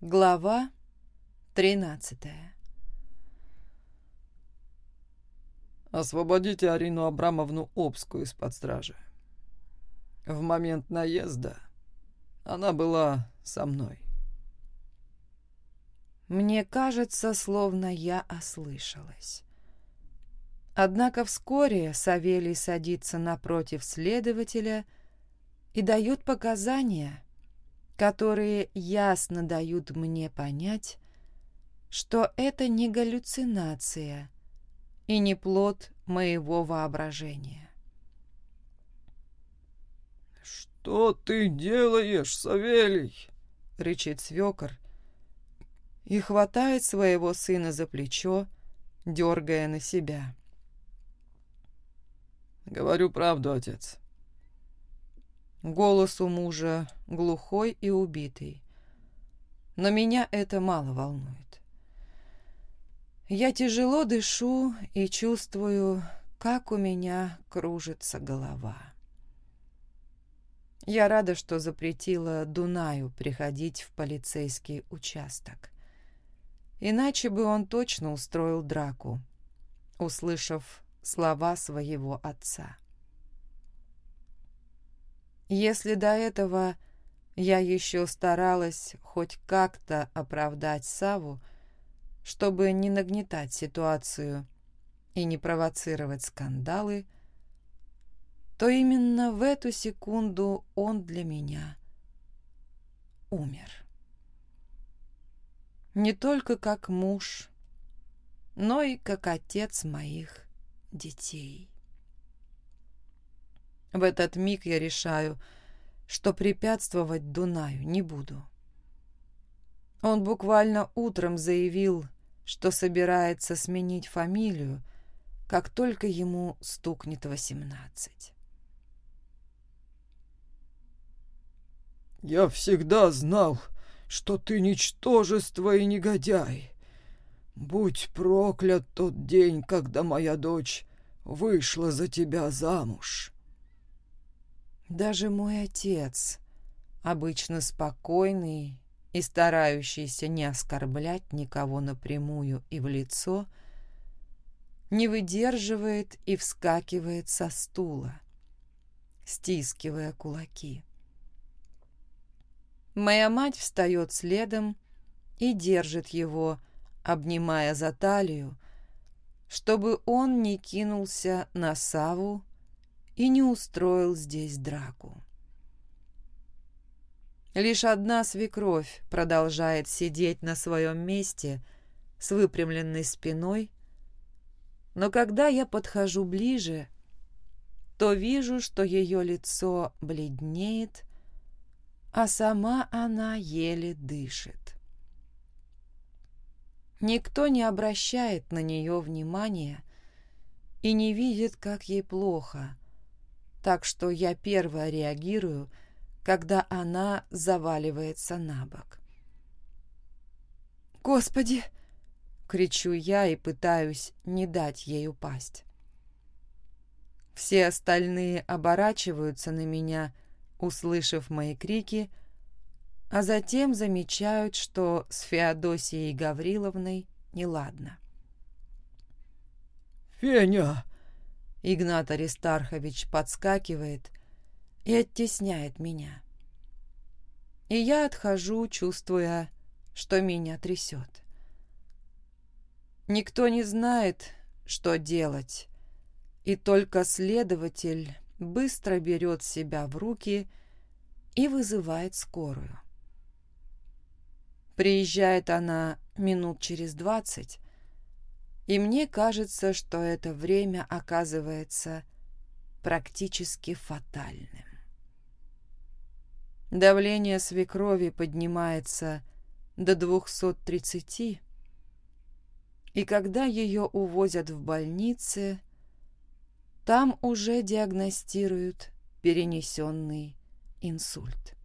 Глава тринадцатая Освободите Арину Абрамовну Обскую из-под стражи. В момент наезда она была со мной. Мне кажется, словно я ослышалась. Однако вскоре Савелий садится напротив следователя и дает показания, которые ясно дают мне понять, что это не галлюцинация и не плод моего воображения. «Что ты делаешь, Савелий?» — рычит свекор и хватает своего сына за плечо, дергая на себя. «Говорю правду, отец. Голос у мужа глухой и убитый. Но меня это мало волнует. Я тяжело дышу и чувствую, как у меня кружится голова. Я рада, что запретила Дунаю приходить в полицейский участок. Иначе бы он точно устроил драку, услышав слова своего отца. Если до этого я еще старалась хоть как-то оправдать Саву, чтобы не нагнетать ситуацию и не провоцировать скандалы, то именно в эту секунду он для меня умер. Не только как муж, но и как отец моих детей. В этот миг я решаю, что препятствовать Дунаю не буду. Он буквально утром заявил, что собирается сменить фамилию, как только ему стукнет восемнадцать. «Я всегда знал, что ты ничтожество и негодяй. Будь проклят тот день, когда моя дочь вышла за тебя замуж». Даже мой отец, обычно спокойный и старающийся не оскорблять никого напрямую и в лицо, не выдерживает и вскакивает со стула, стискивая кулаки. Моя мать встает следом и держит его, обнимая за талию, чтобы он не кинулся на Саву и не устроил здесь драку. Лишь одна свекровь продолжает сидеть на своем месте с выпрямленной спиной, но когда я подхожу ближе, то вижу, что ее лицо бледнеет, а сама она еле дышит. Никто не обращает на нее внимания и не видит, как ей плохо, так что я первая реагирую, когда она заваливается на бок. «Господи!» — кричу я и пытаюсь не дать ей упасть. Все остальные оборачиваются на меня, услышав мои крики, а затем замечают, что с Феодосией Гавриловной неладно. «Феня!» Игнат Аристархович подскакивает и оттесняет меня. И я отхожу, чувствуя, что меня трясет. Никто не знает, что делать, и только следователь быстро берет себя в руки и вызывает скорую. Приезжает она минут через двадцать, и мне кажется, что это время оказывается практически фатальным. Давление свекрови поднимается до 230, и когда ее увозят в больнице, там уже диагностируют перенесенный инсульт.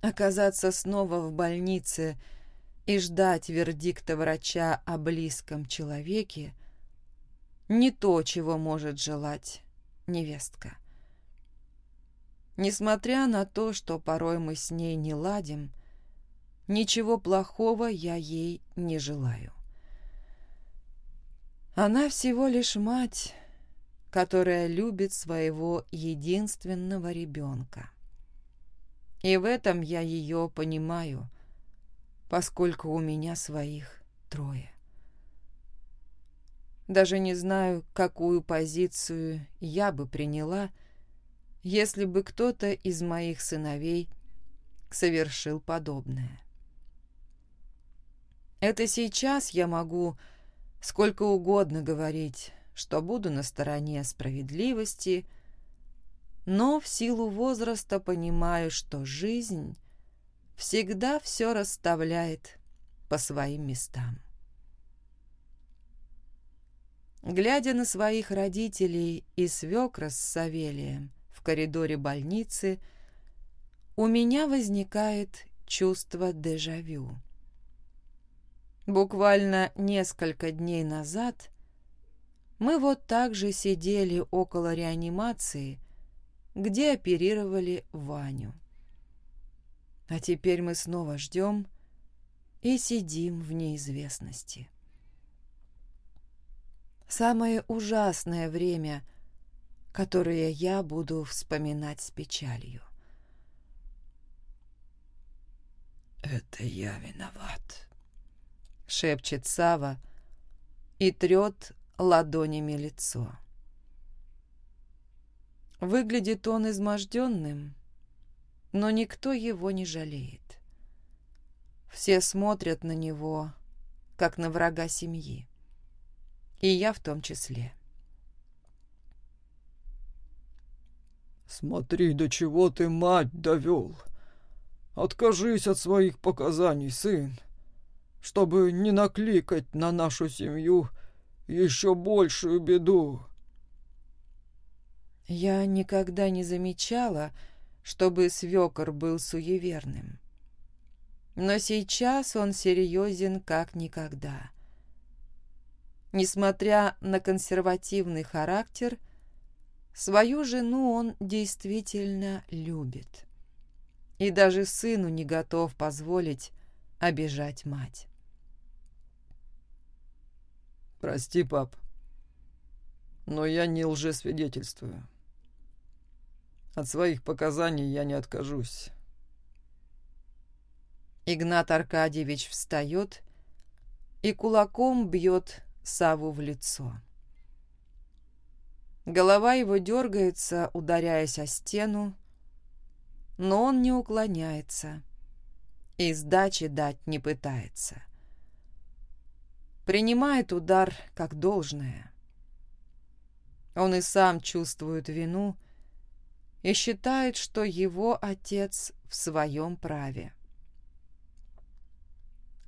Оказаться снова в больнице – и ждать вердикта врача о близком человеке не то, чего может желать невестка. Несмотря на то, что порой мы с ней не ладим, ничего плохого я ей не желаю. Она всего лишь мать, которая любит своего единственного ребенка. И в этом я ее понимаю, поскольку у меня своих трое. Даже не знаю, какую позицию я бы приняла, если бы кто-то из моих сыновей совершил подобное. Это сейчас я могу сколько угодно говорить, что буду на стороне справедливости, но в силу возраста понимаю, что жизнь всегда все расставляет по своим местам. Глядя на своих родителей и свекра с Савелием в коридоре больницы, у меня возникает чувство дежавю. Буквально несколько дней назад мы вот так же сидели около реанимации, где оперировали Ваню. А теперь мы снова ждем и сидим в неизвестности. Самое ужасное время, которое я буду вспоминать с печалью. «Это я виноват», — шепчет Сава и трет ладонями лицо. Выглядит он изможденным, но никто его не жалеет. Все смотрят на него, как на врага семьи. И я в том числе. «Смотри, до чего ты мать довел. Откажись от своих показаний, сын, чтобы не накликать на нашу семью еще большую беду». Я никогда не замечала, чтобы свекор был суеверным. Но сейчас он серьезен как никогда. Несмотря на консервативный характер, свою жену он действительно любит. И даже сыну не готов позволить обижать мать. «Прости, пап, но я не лжесвидетельствую. От своих показаний я не откажусь». Игнат Аркадьевич встает и кулаком бьет Саву в лицо. Голова его дергается, ударяясь о стену, но он не уклоняется и сдачи дать не пытается. Принимает удар как должное. Он и сам чувствует вину и считает, что его отец в своем праве.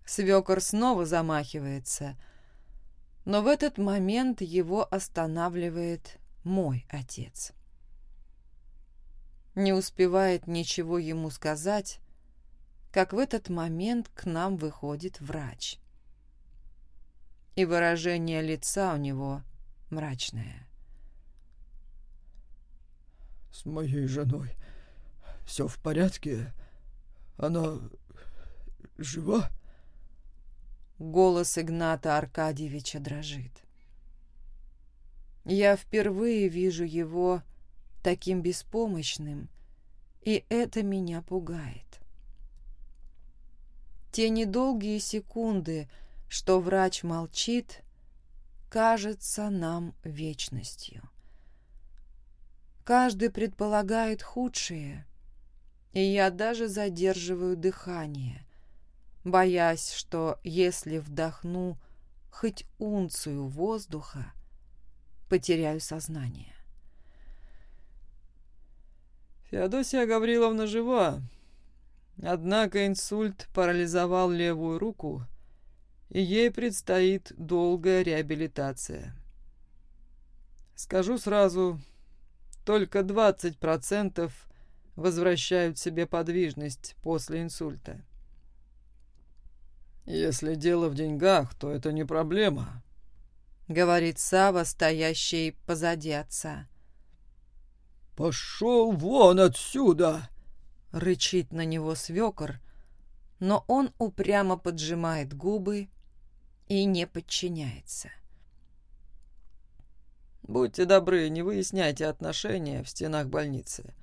Свекор снова замахивается — но в этот момент его останавливает мой отец. Не успевает ничего ему сказать, как в этот момент к нам выходит врач. И выражение лица у него мрачное. «С моей женой все в порядке? Она жива?» Голос Игната Аркадьевича дрожит. Я впервые вижу его таким беспомощным, и это меня пугает. Те недолгие секунды, что врач молчит, кажется нам вечностью. Каждый предполагает худшее, и я даже задерживаю дыхание, боясь, что если вдохну хоть унцию воздуха, потеряю сознание. Феодосия Гавриловна жива, однако инсульт парализовал левую руку, и ей предстоит долгая реабилитация. Скажу сразу, только 20% возвращают себе подвижность после инсульта. «Если дело в деньгах, то это не проблема», — говорит Сава, стоящий позади отца. «Пошел вон отсюда!» — рычит на него свекор, но он упрямо поджимает губы и не подчиняется. «Будьте добры, не выясняйте отношения в стенах больницы.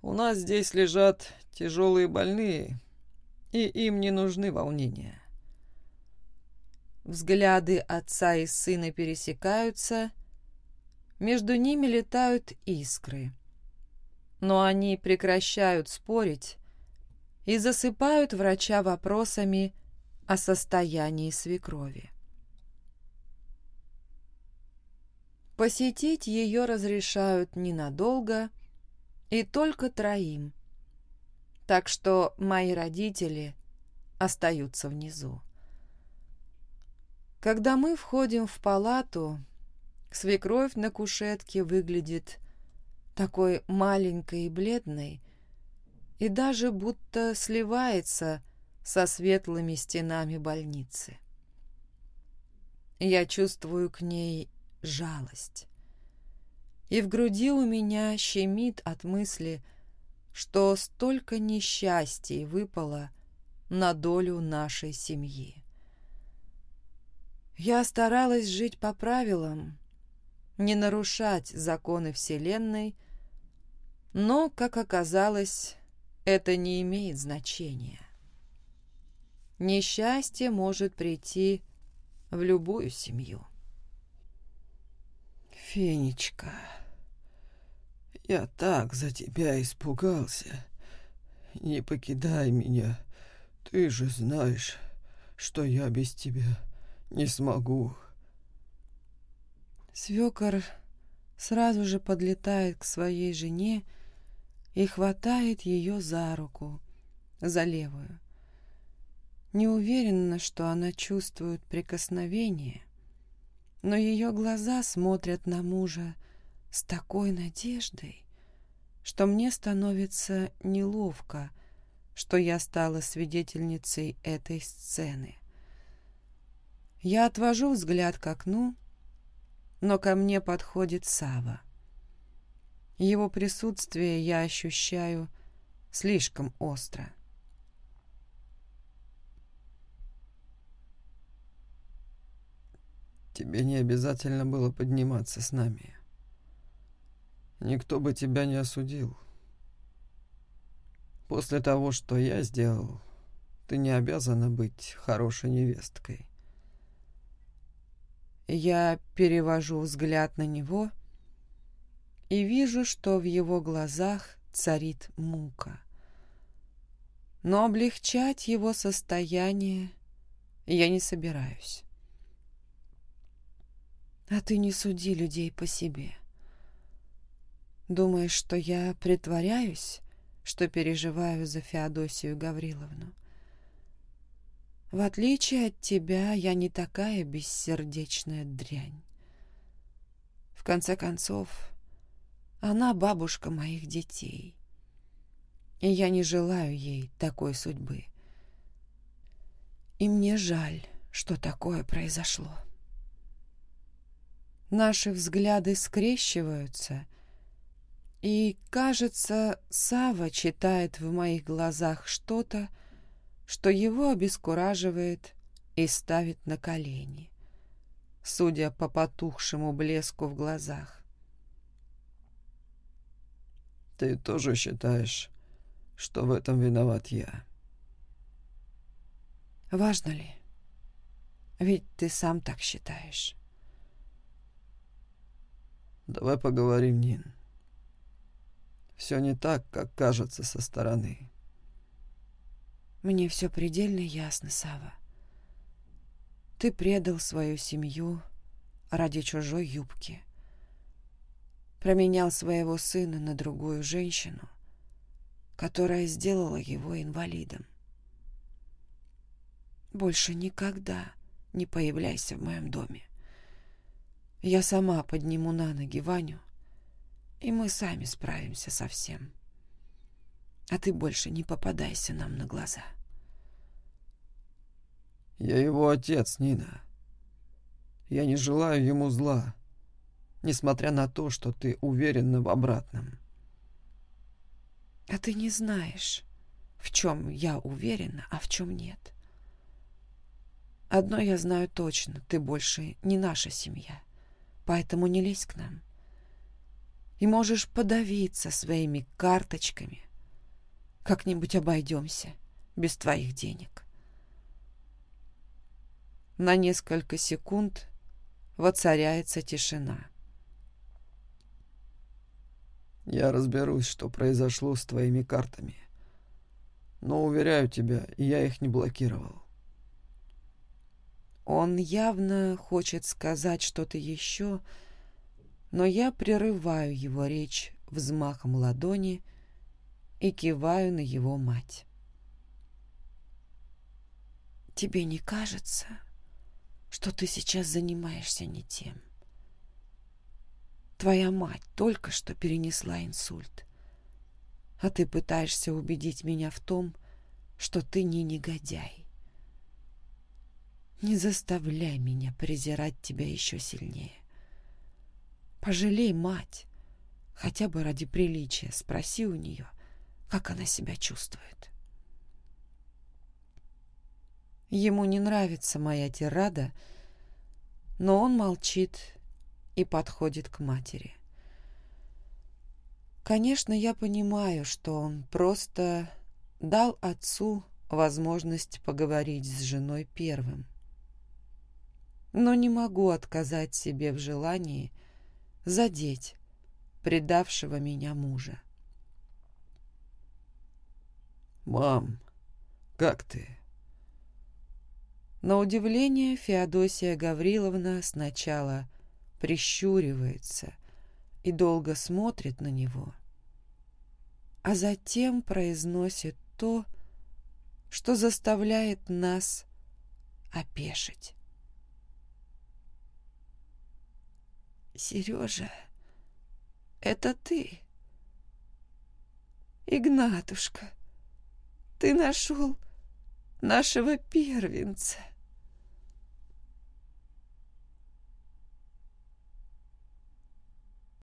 У нас здесь лежат тяжелые больные, и им не нужны волнения». Взгляды отца и сына пересекаются, между ними летают искры. Но они прекращают спорить и засыпают врача вопросами о состоянии свекрови. Посетить ее разрешают ненадолго и только троим, так что мои родители остаются внизу. Когда мы входим в палату, свекровь на кушетке выглядит такой маленькой и бледной, и даже будто сливается со светлыми стенами больницы. Я чувствую к ней жалость. И в груди у меня щемит от мысли, что столько несчастий выпало на долю нашей семьи. Я старалась жить по правилам, не нарушать законы Вселенной, но, как оказалось, это не имеет значения. Несчастье может прийти в любую семью. «Фенечка, я так за тебя испугался. Не покидай меня. Ты же знаешь, что я без тебя не смогу. Свекор сразу же подлетает к своей жене и хватает ее за руку, за левую. Не уверена, что она чувствует прикосновение, но ее глаза смотрят на мужа с такой надеждой, что мне становится неловко, что я стала свидетельницей этой сцены. Я отвожу взгляд к окну, но ко мне подходит Сава. Его присутствие я ощущаю слишком остро. Тебе не обязательно было подниматься с нами. Никто бы тебя не осудил. После того, что я сделал, ты не обязана быть хорошей невесткой. Я перевожу взгляд на него и вижу, что в его глазах царит мука. Но облегчать его состояние я не собираюсь. А ты не суди людей по себе. Думаешь, что я притворяюсь, что переживаю за Феодосию Гавриловну? В отличие от тебя, я не такая бессердечная дрянь. В конце концов, она бабушка моих детей. И я не желаю ей такой судьбы. И мне жаль, что такое произошло. Наши взгляды скрещиваются, и, кажется, Сава читает в моих глазах что-то, что его обескураживает и ставит на колени, судя по потухшему блеску в глазах. «Ты тоже считаешь, что в этом виноват я?» «Важно ли? Ведь ты сам так считаешь». «Давай поговорим, Нин. Все не так, как кажется со стороны». Мне все предельно ясно, Сава. Ты предал свою семью ради чужой юбки. Променял своего сына на другую женщину, которая сделала его инвалидом. Больше никогда не появляйся в моем доме. Я сама подниму на ноги Ваню, и мы сами справимся со всем. А ты больше не попадайся нам на глаза. Я его отец, Нина. Я не желаю ему зла. несмотря на то, что ты уверена в обратном. А ты не знаешь, в чем я уверена, а в чем нет. Одно я знаю точно, ты больше не наша семья, поэтому не лезь к нам. И можешь подавиться своими карточками. Как-нибудь обойдемся без твоих денег. На несколько секунд воцаряется тишина. Я разберусь, что произошло с твоими картами. Но, уверяю тебя, я их не блокировал. Он явно хочет сказать что-то еще, но я прерываю его речь взмахом ладони и киваю на его мать. «Тебе не кажется, что ты сейчас занимаешься не тем?» Твоя мать только что перенесла инсульт. А ты пытаешься убедить меня в том, что ты не негодяй. Не заставляй меня презирать тебя еще сильнее. Пожалей мать, хотя бы ради приличия, спроси у нее, как она себя чувствует. Ему не нравится моя тирада, но он молчит и подходит к матери. Конечно, я понимаю, что он просто дал отцу возможность поговорить с женой первым. Но не могу отказать себе в желании задеть предавшего меня мужа. «Мам, как ты?» На удивление Феодосия Гавриловна сначала прищуривается и долго смотрит на него, а затем произносит то, что заставляет нас опешить. «Сережа, это ты?» «Игнатушка, ты нашел нашего первенца!»